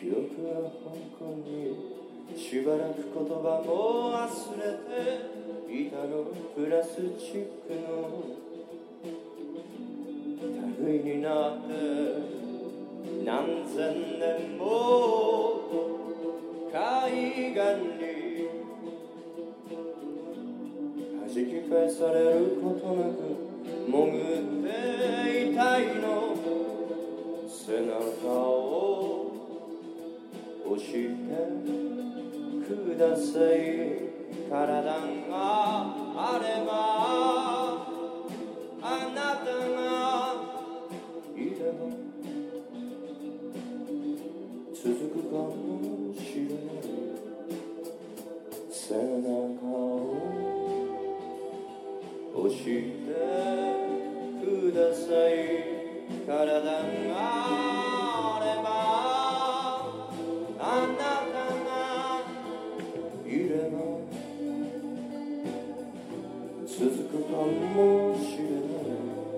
記憶は香港にしばらく言葉も忘れていたの。プラスチックの類になって何千年も。海岸に。弾き返されることなく潜っていたいの。背中を。押してください。体があればあなたがいれば。続くかもしれない。背中を押して。くかもしれない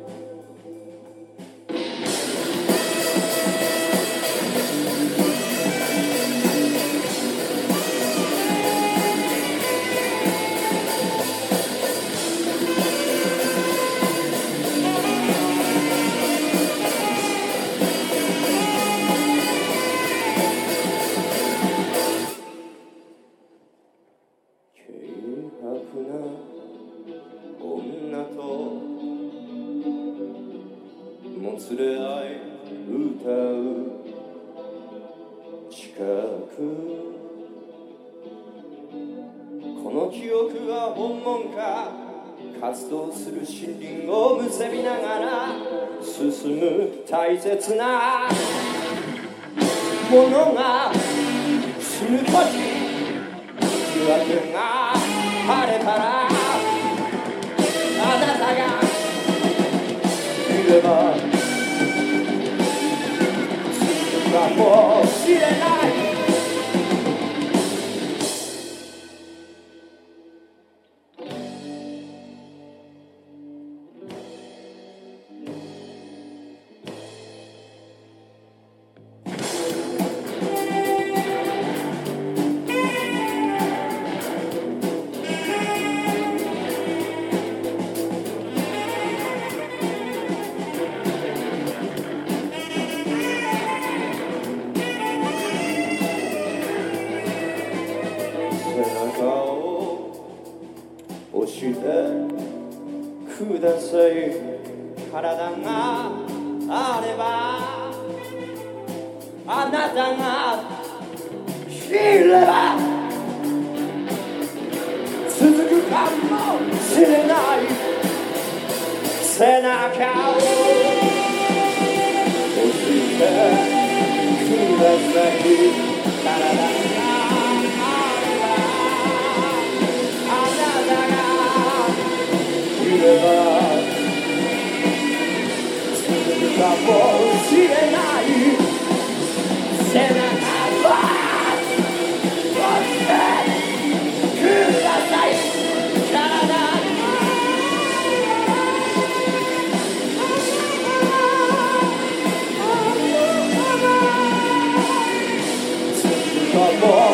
もつれ合い歌う近くこの記憶は本物か。活動する森林をむせびながら進む大切なものが死ぬ時。続くかもしてください。体があればあなたが知れば続くかもしれない。背中を come on.